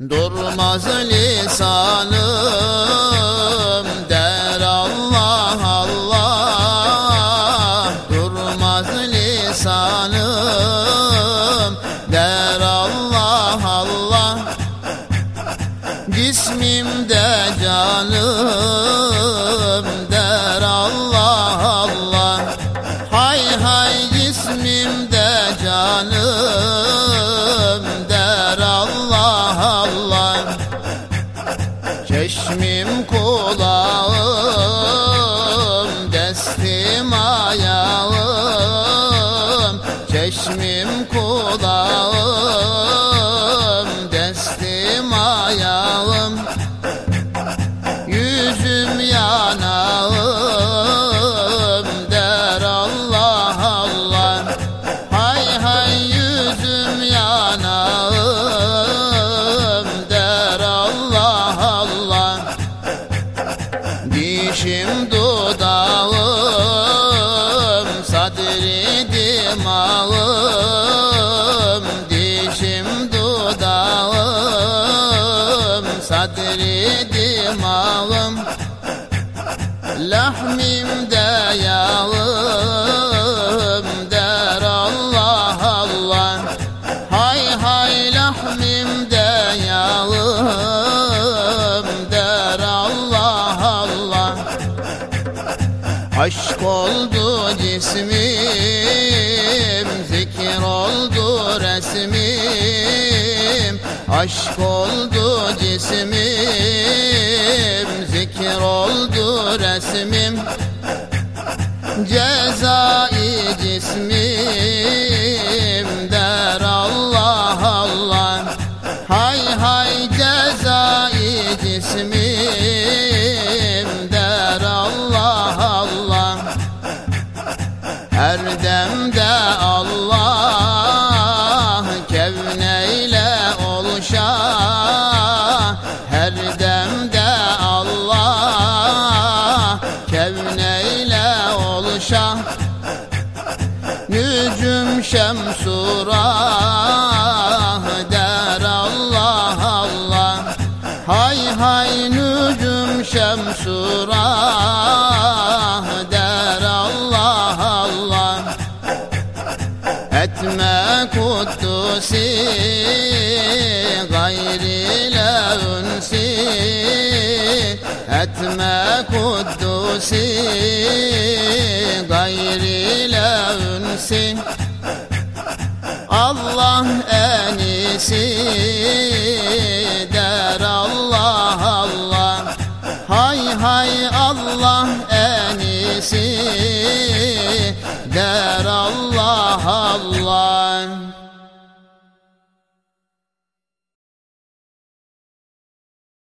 Durmaz lisanım der Allah Allah. Durmaz lisanım der Allah Allah. Cismimde canım der Allah Allah. Hay hay cismimde canım Allah Çeşmim kulağım destim ayağım. Çeşmim kulağım destim ayağım. Yüzüm yanağım Dişim dudağım sadri dimağım Dişim dudağım sadri dimağım Lahmimde yağım Aşk oldu cismim, zikir oldu resmim. Aşk oldu cismim, zikir oldu resmim. Cezai cismim demde Allah kevneyle oluşa Her demde Allah kevneyle oluşa. Nücüm şemsurah der Allah Allah. Hay hay nücüm şemsurah Etme kuddusi gayri levnsi Etme kuddusi gayri levnsi Allah enisi der Allah Allah. Hay hay Allah enisi Allah.